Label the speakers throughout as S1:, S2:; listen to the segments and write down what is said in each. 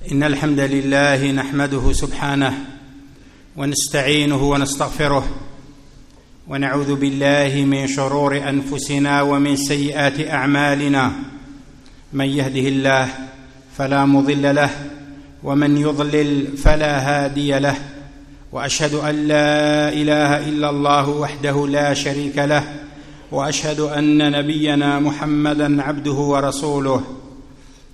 S1: إن الحمد لله نحمده سبحانه ونستعينه ونستغفره ونعوذ بالله من شرور أنفسنا ومن سيئات أعمالنا. من يهده الله فلا مضل له ومن يضلل فلا هادي له وأشهد أن لا إله إلا الله وحده لا شريك له وأشهد أن نبينا محمدا عبده ورسوله.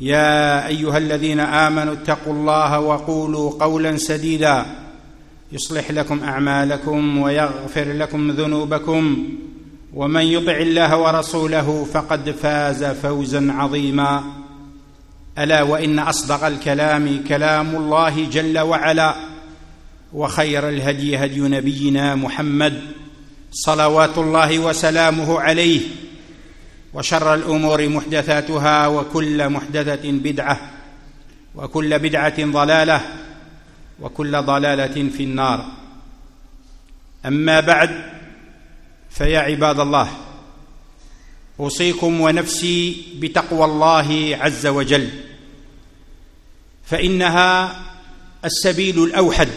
S1: يا أيها الذين آمنوا اتقوا الله وقولوا قولا سديدا يصلح لكم أعمالكم ويغفر لكم ذنوبكم ومن يطع الله ورسوله فقد فاز فوزا عظيما. ألا وإن أصدق الكلام كلام الله جل وعلا وخير الهدي هدي نبينا محمد صلوات الله وسلامه عليه وشر الأمور محدثاتها وكل محدثة بدعة وكل بدعة ضلالة وكل ضلالة في النار. أما بعد فيا عباد الله أوصيكم ونفسي بتقوى الله عز وجل فإنها السبيل الأوحد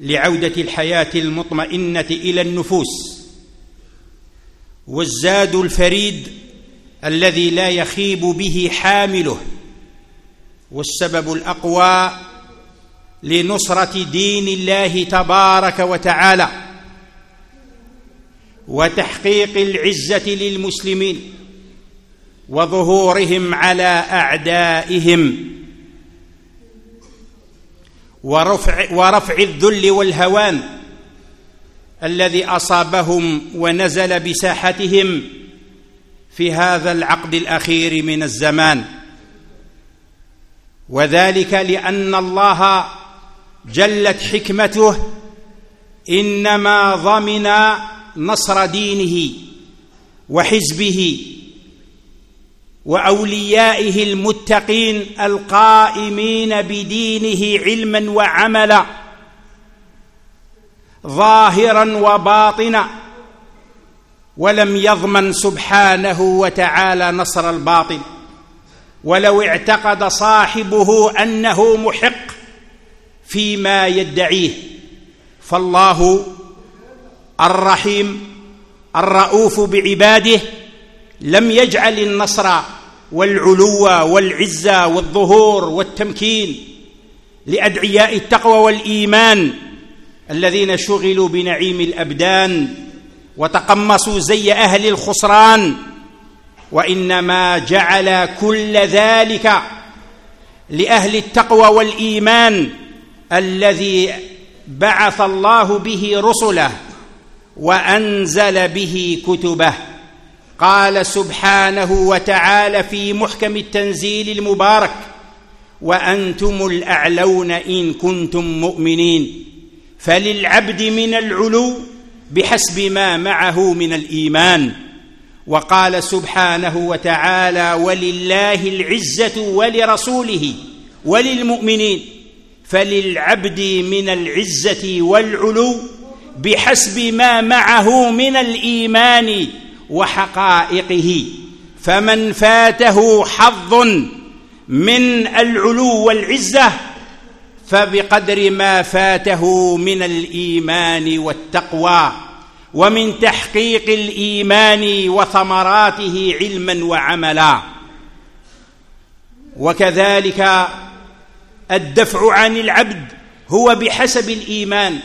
S1: لعودة الحياة المطمئنة إلى النفوس. والزاد الفريد الذي لا يخيب به حامله والسبب الأقوى لنصرة دين الله تبارك وتعالى وتحقيق العزة للمسلمين وظهورهم على أعدائهم ورفع, ورفع الذل والهوان الذي أصابهم ونزل بساحتهم في هذا العقد الأخير من الزمان. وذلك لأن الله جلت حكمته إنما ضمن نصر دينه وحزبه وأوليائه المتقين القائمين بدينه علما وعملا. ظاهرا وباطنا ولم يضمن سبحانه وتعالى نصر الباطل ولو اعتقد صاحبه أنه محق فيما يدعيه. فالله الرحيم الرؤوف بعباده لم يجعل النصر والعلو والعزة والظهور والتمكين لأدعياء التقوى والإيمان الذين شغلوا بنعيم الأبدان وتقمصوا زي أهل الخسران وإنما جعل كل ذلك لأهل التقوى والإيمان الذي بعث الله به رسله وأنزل به كتبه. قال سبحانه وتعالى في محكم التنزيل المبارك وأنتم الأعلون إن كنتم مؤمنين فللعبد من العلو بحسب ما معه من الإيمان. وقال سبحانه وتعالى ولله العزة ولرسوله وللمؤمنين. فللعبد من العزة والعلو بحسب ما معه من الإيمان وحقائقه. فمن فاته حظ من العلو والعزة فبقدر ما فاته من الإيمان والتقوى ومن تحقيق الإيمان وثمراته علما وعملا. وكذلك الدفع عن العبد هو بحسب الإيمان.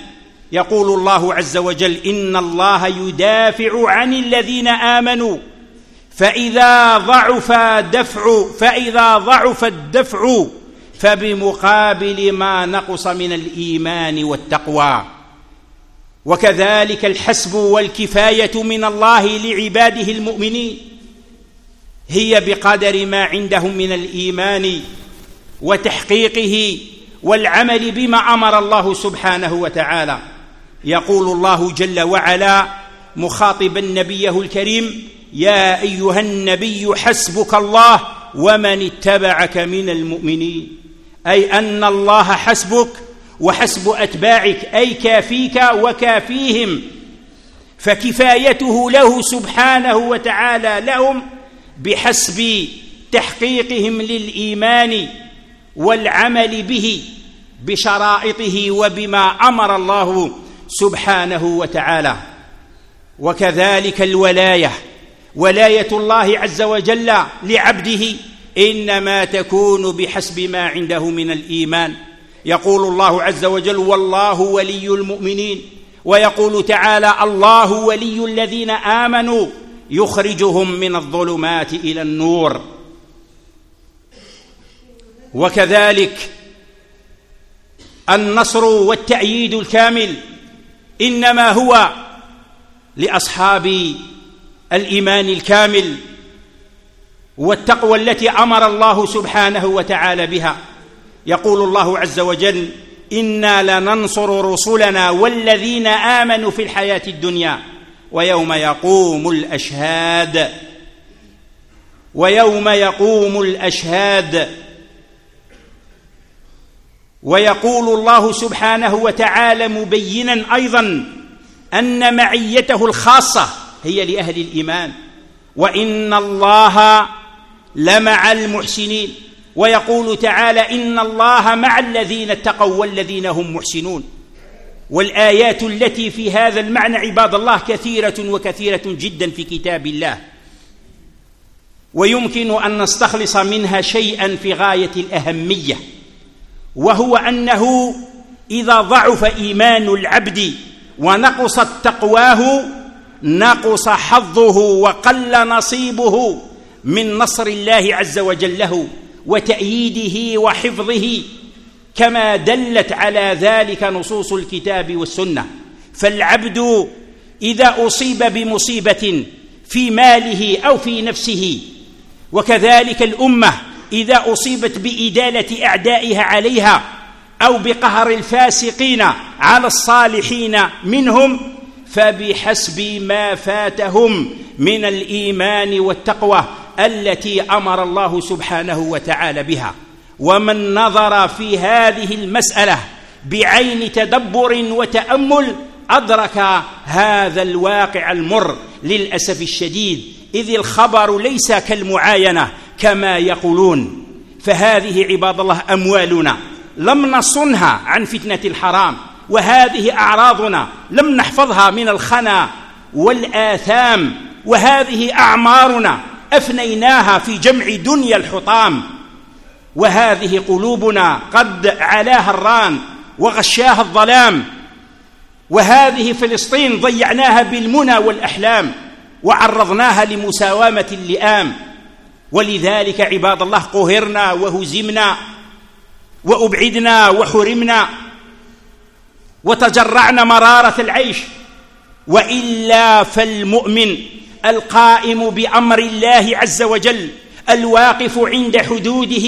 S1: يقول الله عز وجل إن الله يدافع عن الذين آمنوا فإذا ضعف دفع فإذا ضعف الدفع فبمقابل ما نقص من الإيمان والتقوى. وكذلك الحسب والكفاية من الله لعباده المؤمنين. هي بقدر ما عندهم من الإيمان وتحقيقه والعمل بما أمر الله سبحانه وتعالى. يقول الله جل وعلا مخاطبا نبيه الكريم يا أيها النبي حسبك الله ومن اتبعك من المؤمنين. أي أن الله حسبك وحسب أتباعك أي كافيك وكافيهم. فكفايته له سبحانه وتعالى لهم بحسب تحقيقهم للإيمان والعمل به بشرائطه وبما أمر الله سبحانه وتعالى. وكذلك الولاية ولاية الله عز وجل لعبده إنما تكون بحسب ما عنده من الإيمان. يقول الله عز وجل والله ولي المؤمنين ويقول تعالى الله ولي الذين آمنوا يخرجهم من الظلمات إلى النور. وكذلك النصر والتأييد الكامل. إنما هو لأصحاب الإيمان الكامل. والتقوى التي أمر الله سبحانه وتعالى بها. يقول الله عز وجل إنا لننصر رسلنا والذين آمنوا في الحياة الدنيا ويوم يقوم الأشهاد ويوم يقوم الأشهاد ويقول الله سبحانه وتعالى مبينا أيضا ان معيته الخاصه هي لاهل الايمان. وان الله لمع المحسنين ويقول تعالى إن الله مع الذين اتقوا والذين هم محسنون. والآيات التي في هذا المعنى عباد الله كثيرة وكثيرة جدا في كتاب الله. ويمكن أن نستخلص منها شيئا في غاية الأهمية وهو أنه إذا ضعف إيمان العبد ونقصت تقواه نقص حظه وقل نصيبه. من نصر الله عز وجل له وتأييده وحفظه كما دلت على ذلك نصوص الكتاب والسنة. فالعبد إذا أصيب بمصيبة في ماله أو في نفسه وكذلك الأمة إذا أصيبت بإدالة أعدائها عليها أو بقهر الفاسقين على الصالحين منهم فبحسب ما فاتهم من الإيمان والتقوى التي أمر الله سبحانه وتعالى بها. ومن نظر في هذه المسألة بعين تدبر وتأمل أدرك هذا الواقع المر للأسف الشديد. إذ الخبر ليس كالمعاينة كما يقولون. فهذه عباد الله أموالنا. لم نصنها عن فتنة الحرام. وهذه أعراضنا لم نحفظها من الخنا والآثام. وهذه أعمارنا أفنيناها في جمع دنيا الحطام وهذه قلوبنا قد علاها الران وغشاها الظلام وهذه فلسطين ضيعناها بالمنى والأحلام وعرضناها لمساومة اللئام. ولذلك عباد الله قهرنا وهزمنا وأبعدنا وحرمنا وتجرعنا مرارة العيش وإلا فالمؤمن القائم بأمر الله عز وجل الواقف عند حدوده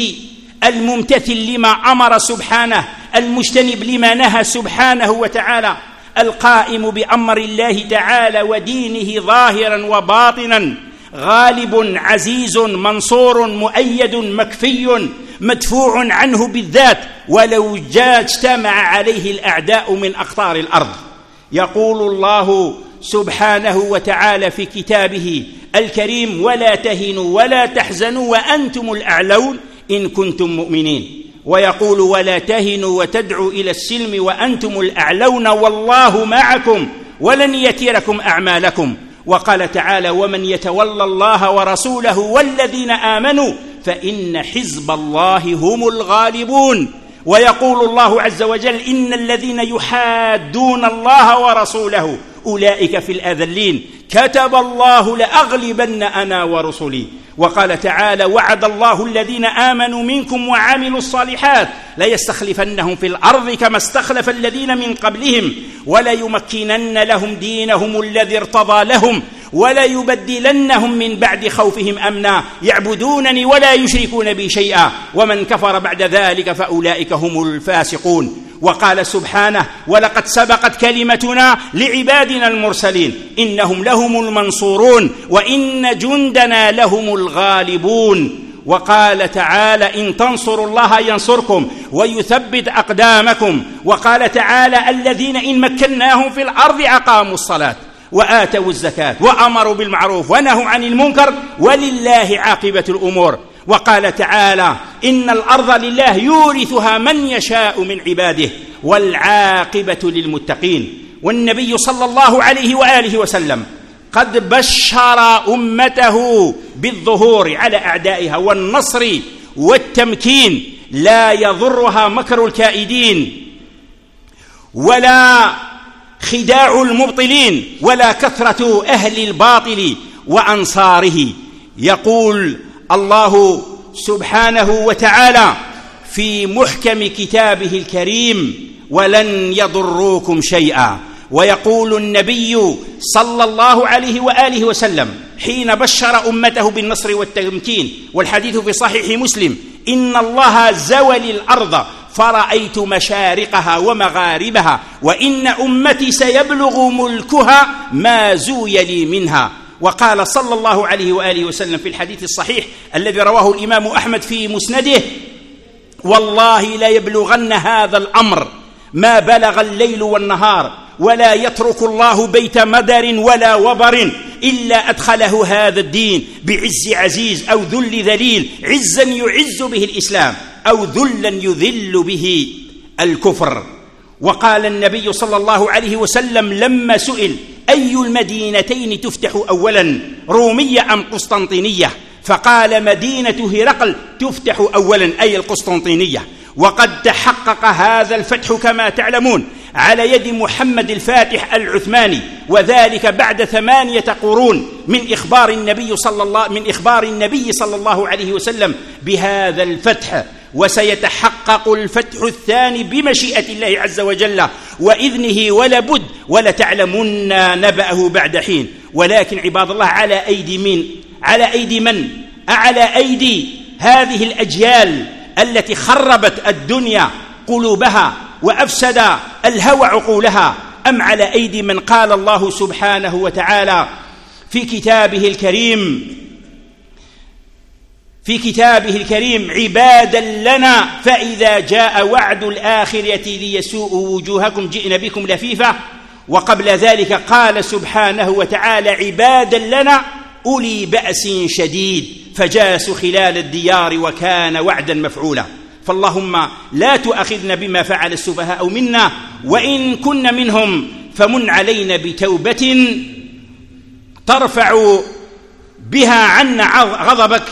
S1: الممتثل لما أمر سبحانه المجتنب لما نهى سبحانه وتعالى القائم بأمر الله تعالى ودينه ظاهرا وباطنا غالب عزيز منصور مؤيد مكفي مدفوع عنه بالذات ولو جاء اجتمع عليه الأعداء من أقطار الأرض. يقول الله سبحانه وتعالى في كتابه الكريم ولا تهنوا ولا تحزنوا وأنتم الأعلون إن كنتم مؤمنين. ويقول ولا تهنوا وتدعوا إلى السلم وأنتم الأعلون والله معكم ولن يتركم أعمالكم. وقال تعالى ومن يتولى الله ورسوله والذين آمنوا فإن حزب الله هم الغالبون. ويقول الله عز وجل إن الذين يحادون الله ورسوله أولئك في الآذلين. كتب الله لأغلبن أنا ورسلي. وقال تعالى وعد الله الذين آمنوا منكم وعملوا الصالحات ليستخلفنهم في الأرض كما استخلف الذين من قبلهم وليمكنن لهم دينهم الذي ارتضى لهم وليبدلنهم من بعد خوفهم أمنا. يعبدونني ولا يشركون بي شيئا. ومن كفر بعد ذلك فأولئك هم الفاسقون. وقال سبحانه ولقد سبقت كلمتنا لعبادنا المرسلين إنهم لهم المنصورون وإن جندنا لهم الغالبون. وقال تعالى إن تنصروا الله ينصركم ويثبت أقدامكم. وقال تعالى الذين إن مكناهم في الأرض أقاموا الصلاة وآتوا الزكاة وأمروا بالمعروف ونهوا عن المنكر ولله عاقبة الأمور. وقال تعالى إن الأرض لله يورثها من يشاء من عباده والعاقبة للمتقين والنبي صلى الله عليه وآله وسلم قد بشر أمته بالظهور على أعدائها والنصر والتمكين لا يضرها مكر الكائدين ولا خداع المبطلين ولا كثرة أهل الباطل وأنصاره. يقول الله سبحانه وتعالى في محكم كتابه الكريم ولن يضروكم شيئا. ويقول النبي صلى الله عليه وآله وسلم حين بشر أمته بالنصر والتمكين والحديث في صحيح مسلم إن الله زوى الأرض فرأيت مشارقها ومغاربها وإن أمتي سيبلغ ملكها ما زوي لي منها. وقال صلى الله عليه وآله وسلم في الحديث الصحيح الذي رواه الإمام أحمد في مسنده والله لا يبلغن هذا الأمر ما بلغ الليل والنهار ولا يترك الله بيت مدر ولا وبر إلا أدخله هذا الدين بعز عزيز أو ذل ذليل عزا يعز به الإسلام أو ذلا يذل به الكفر. وقال النبي صلى الله عليه وسلم لما سئل أي المدينتين تفتح اولا رومية أم قسطنطينية؟ فقال مدينة هرقل تفتح اولا أي القسطنطينية. وقد تحقق هذا الفتح كما تعلمون على يد محمد الفاتح العثماني. وذلك بعد ثمانية قرون من إخبار النبي صلى الله من إخبار النبي صلى الله عليه وسلم بهذا الفتح. وسيتحقق الفتح الثاني بمشيئة الله عز وجل وإذنه ولبد ولتعلمن نبأه بعد حين. ولكن عباد الله على أيدي من؟ على أيدي من؟ على أيدي هذه الأجيال التي خربت الدنيا قلوبها وأفسد الهوى عقولها أم على أيدي من؟ قال الله سبحانه وتعالى في كتابه الكريم في كتابه الكريم عبادا لنا فإذا جاء وعد الاخره ليسوءوا وجوهكم جئنا بكم لفيفة. وقبل ذلك قال سبحانه وتعالى عبادا لنا أولي بأس شديد فجاسوا خلال الديار وكان وعدا مفعولا. فاللهم لا تؤاخذنا بما فعل السفهاء منا وإن كن منهم فمن علينا بتوبة ترفع بها عنا غضبك.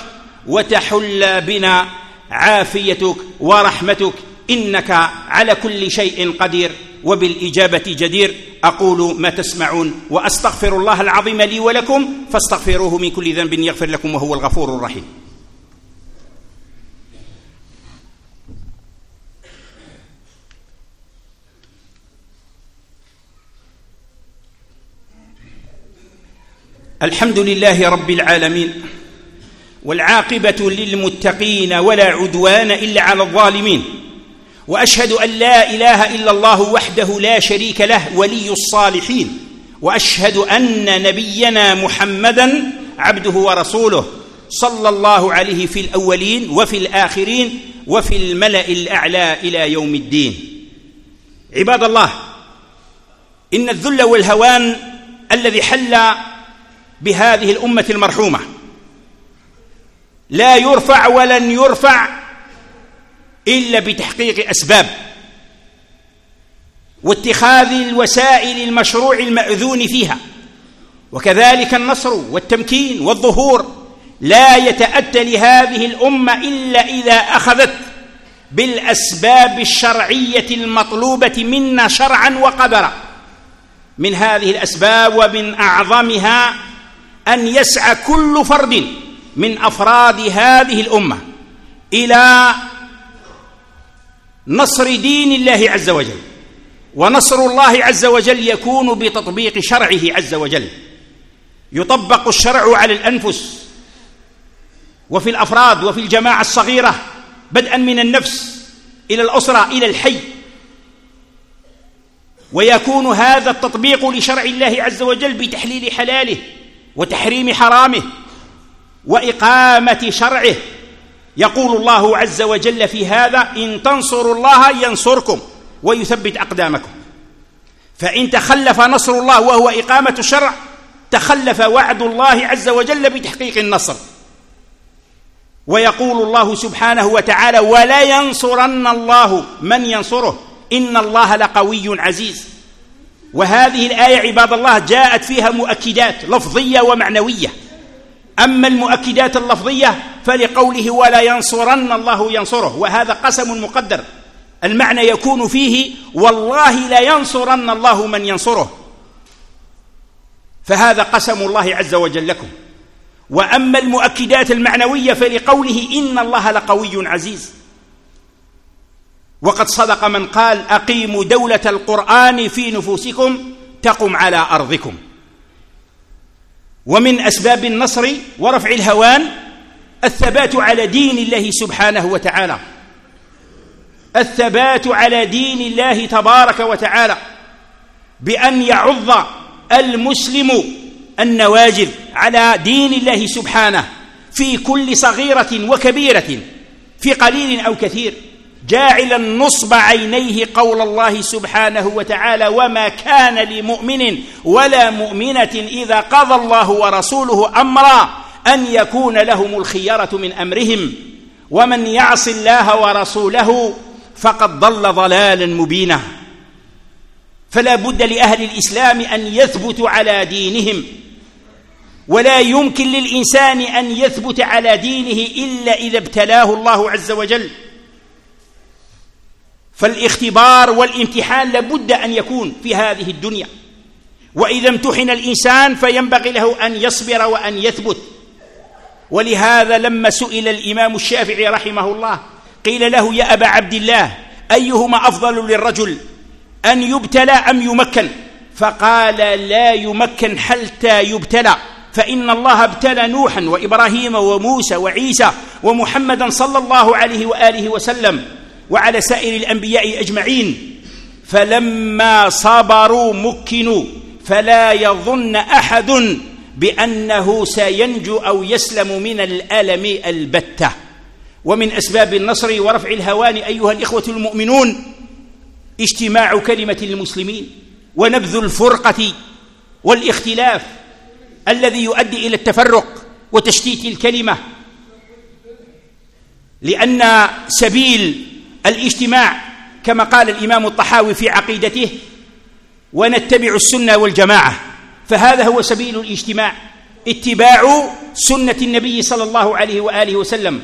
S1: وتحل بنا عافيتك ورحمتك إنك على كل شيء قدير وبالإجابة جدير. أقول ما تسمعون وأستغفر الله العظيم لي ولكم فاستغفروه من كل ذنب يغفر لكم وهو الغفور الرحيم. الحمد لله رب العالمين. والعاقبة للمتقين ولا عدوان إلا على الظالمين. وأشهد أن لا إله إلا الله وحده لا شريك له ولي الصالحين. وأشهد أن نبينا محمدا عبده ورسوله صلى الله عليه في الأولين وفي الآخرين وفي الملأ الأعلى إلى يوم الدين. عباد الله إن الذل والهوان الذي حل بهذه الأمة المرحومة لا يرفع ولن يرفع إلا بتحقيق أسباب. واتخاذ الوسائل المشروع المأذون فيها وكذلك النصر والتمكين والظهور لا يتأتى لهذه الأمة إلا إذا أخذت بالأسباب الشرعية المطلوبة منا شرعا وقدرا. من هذه الأسباب ومن أعظمها أن يسعى كل فرد من أفراد هذه الأمة إلى نصر دين الله عز وجل. ونصر الله عز وجل يكون بتطبيق شرعه عز وجل. يطبق الشرع على الأنفس وفي الأفراد وفي الجماعة الصغيرة بدءا من النفس إلى الأسرة إلى الحي. ويكون هذا التطبيق لشرع الله عز وجل بتحليل حلاله وتحريم حرامه. وإقامة شرعه. يقول الله عز وجل في هذا إن تنصروا الله ينصركم ويثبت أقدامكم. فإن تخلف نصر الله وهو إقامة الشرع تخلف وعد الله عز وجل بتحقيق النصر. ويقول الله سبحانه وتعالى ولا ينصرن الله من ينصره. إن الله لقوي عزيز. وهذه الآية عباد الله جاءت فيها مؤكدات لفظية ومعنوية. أما المؤكدات اللفظية فلقوله ولا ينصرن الله ينصره وهذا قسم مقدر. المعنى يكون فيه والله لا ينصرن الله من ينصره. فهذا قسم الله عز وجل لكم. وأما المؤكدات المعنوية فلقوله إن الله لقوي عزيز. وقد صدق من قال أقيموا دولة القرآن في نفوسكم تقم على أرضكم. ومن أسباب النصر ورفع الهوان الثبات على دين الله سبحانه وتعالى. الثبات على دين الله تبارك وتعالى. بأن يعض المسلم النواجذ على دين الله سبحانه في كل صغيرة وكبيرة في قليل أو كثير. جاعلا نصب عينيه قول الله سبحانه وتعالى وما كان لمؤمن ولا مؤمنة إذا قضى الله ورسوله أمرا أن يكون لهم الخيره من أمرهم. ومن يعص الله ورسوله فقد ضل ضلالا مبينا. فلا بد لأهل الإسلام أن يثبتوا على دينهم. ولا يمكن للإنسان أن يثبت على دينه إلا إذا ابتلاه الله عز وجل. فالاختبار والامتحان لابد أن يكون في هذه الدنيا. وإذا امتحن الإنسان فينبغي له أن يصبر وأن يثبت. ولهذا لما سئل الإمام الشافعي رحمه الله قيل له يا أبا عبد الله أيهما أفضل للرجل أن يبتلى أم يمكن؟ فقال لا يمكن حتى يبتلى؟ فإن الله ابتلى نوحا وإبراهيم وموسى وعيسى ومحمدا صلى الله عليه وآله وسلم. وعلى سائر الأنبياء أجمعين. فلما صبروا مكنوا. فلا يظن أحد بأنه سينجو أو يسلم من الألم البتة. ومن أسباب النصر ورفع الهوان أيها الإخوة المؤمنون اجتماع كلمة المسلمين ونبذ الفرقة والاختلاف الذي يؤدي إلى التفرق وتشتيت الكلمة. لأن سبيل الاجتماع كما قال الإمام الطحاوي في عقيدته ونتبع السنة والجماعة. فهذا هو سبيل الاجتماع اتباع سنة النبي صلى الله عليه وآله وسلم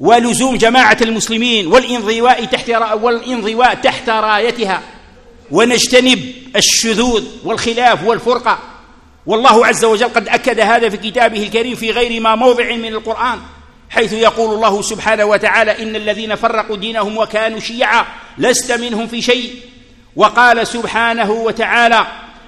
S1: ولزوم جماعة المسلمين والانضواء تحت والانضواء تحت رايتها. ونجتنب الشذوذ والخلاف والفرقة. والله عز وجل قد أكد هذا في كتابه الكريم في غير ما موضع من القرآن. حيث يقول الله سبحانه وتعالى إن الذين فرقوا دينهم وكانوا شيعا لست منهم في شيء. وقال سبحانه وتعالى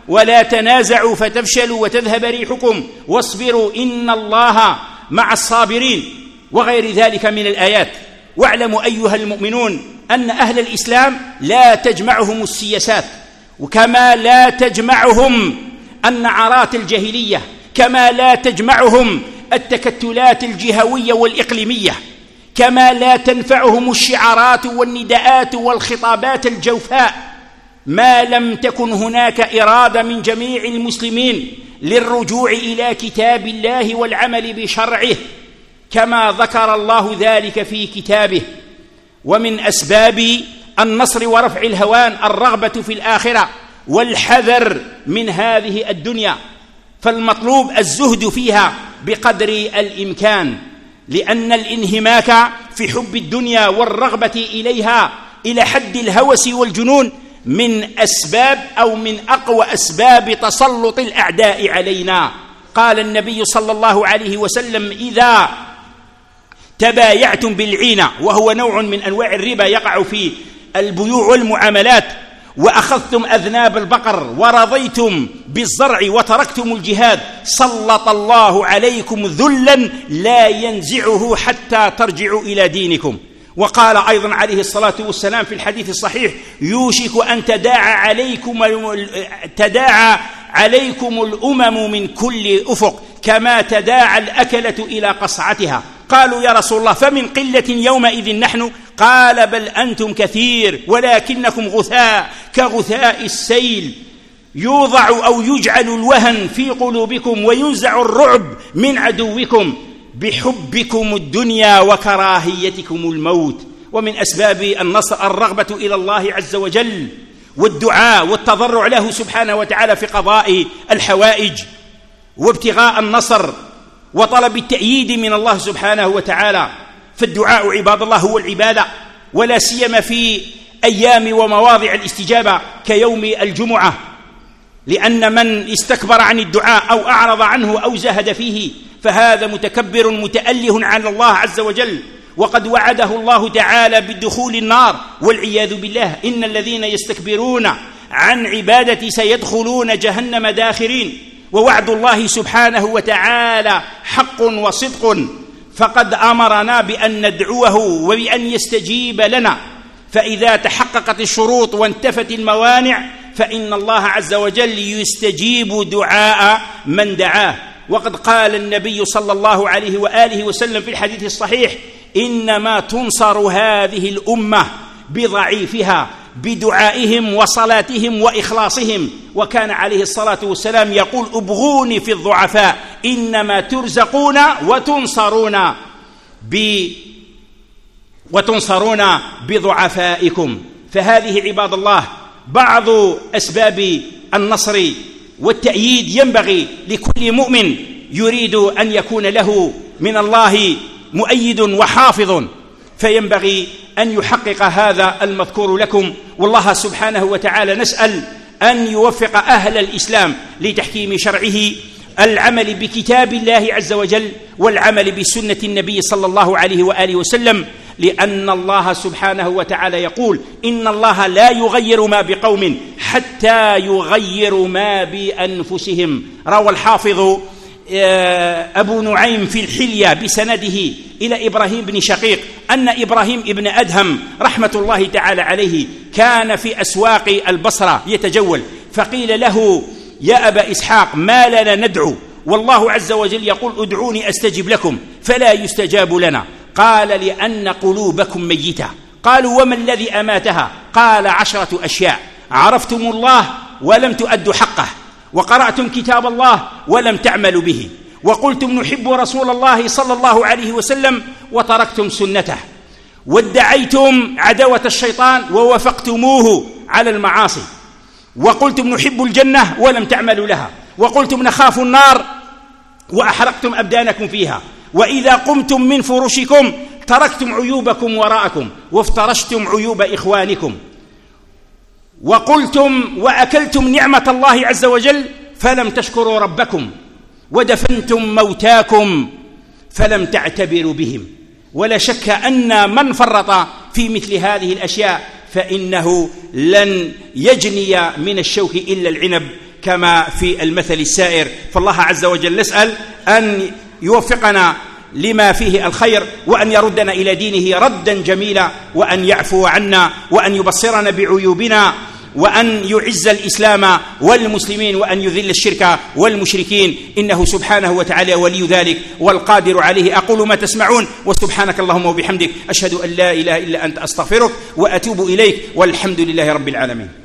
S1: ولا تنازعوا فتفشلوا وتذهب ريحكم واصبروا إن الله مع الصابرين. وغير ذلك من الآيات. واعلموا أيها المؤمنون أن أهل الإسلام لا تجمعهم السياسات وكما لا تجمعهم النعرات الجاهلية كما لا تجمعهم التكتلات الجهوية والإقليمية كما لا تنفعهم الشعارات والنداءات والخطابات الجوفاء. ما لم تكن هناك إرادة من جميع المسلمين للرجوع إلى كتاب الله والعمل بشرعه كما ذكر الله ذلك في كتابه. ومن أسباب النصر ورفع الهوان الرغبة في الآخرة والحذر من هذه الدنيا فالمطلوب الزهد فيها بقدر الإمكان لأن الانهماك في حب الدنيا والرغبة إليها إلى حد الهوس والجنون من أسباب أو من أقوى أسباب تسلط الأعداء علينا. قال النبي صلى الله عليه وسلم إذا تبايعتم بالعينة وهو نوع من أنواع الربا يقع في البيوع والمعاملات وأخذتم أذناب البقر ورضيتم بالزرع وتركتم الجهاد. سلط الله عليكم ذلا لا ينزعه حتى ترجعوا إلى دينكم. وقال أيضا عليه الصلاة والسلام في الحديث الصحيح يوشك أن تداعى عليكم تداعى عليكم الأمم من كل أفق كما تداعى الأكلة إلى قصعتها. قالوا يا رسول الله فمن قلة يومئذ نحن قال بل أنتم كثير ولكنكم غثاء كغثاء السيل يوضع أو يجعل الوهن في قلوبكم وينزع الرعب من عدوكم بحبكم الدنيا وكراهيتكم الموت ومن أسباب النصر الرغبة إلى الله عز وجل والدعاء والتضرع له سبحانه وتعالى في قضاء الحوائج وابتغاء النصر وطلب التأييد من الله سبحانه وتعالى فالدعاء عباد الله هو العبادة ولا سيما في أيام ومواضع الاستجابة كيوم الجمعة. لأن من استكبر عن الدعاء أو أعرض عنه أو زهد فيه فهذا متكبر متأله على الله عز وجل. وقد وعده الله تعالى بدخول النار والعياذ بالله إن الذين يستكبرون عن عبادتي سيدخلون جهنم داخرين. ووعد الله سبحانه وتعالى حق وصدق. فقد أمرنا بأن ندعوه وبأن يستجيب لنا. فإذا تحققت الشروط وانتفت الموانع فإن الله عز وجل يستجيب دعاء من دعاه. وقد قال النبي صلى الله عليه وآله وسلم في الحديث الصحيح إنما تنصر هذه الأمة بضعيفها. بدعائهم وصلاتهم وإخلاصهم. وكان عليه الصلاة والسلام يقول أبغوني في الضعفاء إنما ترزقون وتنصرون ب وتنصرون بضعفائكم. فهذه عباد الله بعض أسباب النصر والتأييد ينبغي لكل مؤمن يريد أن يكون له من الله مؤيد وحافظ. فينبغي أن يحقق هذا المذكور لكم. والله سبحانه وتعالى نسأل أن يوفق أهل الإسلام لتحكيم شرعه العمل بكتاب الله عز وجل والعمل بسنة النبي صلى الله عليه وآله وسلم لأن الله سبحانه وتعالى يقول إن الله لا يغير ما بقوم حتى يغيروا ما بأنفسهم. روى الحافظ آه، أبو نعيم في الحلية بسنده إلى إبراهيم بن شقيق أن إبراهيم ابن أدهم رحمة الله تعالى عليه كان في أسواق البصرة يتجول فقيل له يا أبا إسحاق ما لنا ندعو؟ والله عز وجل يقول ادعوني أستجب لكم فلا يستجاب لنا. قال لأن قلوبكم ميتة. قالوا وما الذي أماتها؟ قال عشرة أشياء. عرفتم الله ولم تؤدوا حقه وقرأتم كتاب الله ولم تعملوا به. وقلتم نحب رسول الله صلى الله عليه وسلم وتركتم سنته. وادعيتم عداوة الشيطان ووافقتموه على المعاصي. وقلتم نحب الجنة ولم تعملوا لها. وقلتم نخاف النار وأحرقتم أبدانكم فيها. وإذا قمتم من فرشكم تركتم عيوبكم وراءكم وافترشتم عيوب إخوانكم. وقلتم وأكلتم نعمة الله عز وجل فلم تشكروا ربكم. ودفنتم موتاكم فلم تعتبروا بهم. ولا شك أن من فرط في مثل هذه الأشياء فإنه لن يجني من الشوك إلا العنب كما في المثل السائر. فالله عز وجل نسال أن يوفقنا لما فيه الخير وأن يردنا إلى دينه ردا جميلا وأن يعفو عنا وأن يبصرنا بعيوبنا وأن يعز الإسلام والمسلمين وأن يذل الشرك والمشركين. إنه سبحانه وتعالى ولي ذلك والقادر عليه. أقول ما تسمعون وسبحانك اللهم وبحمدك أشهد أن لا إله إلا أنت أستغفرك وأتوب إليك والحمد لله رب العالمين.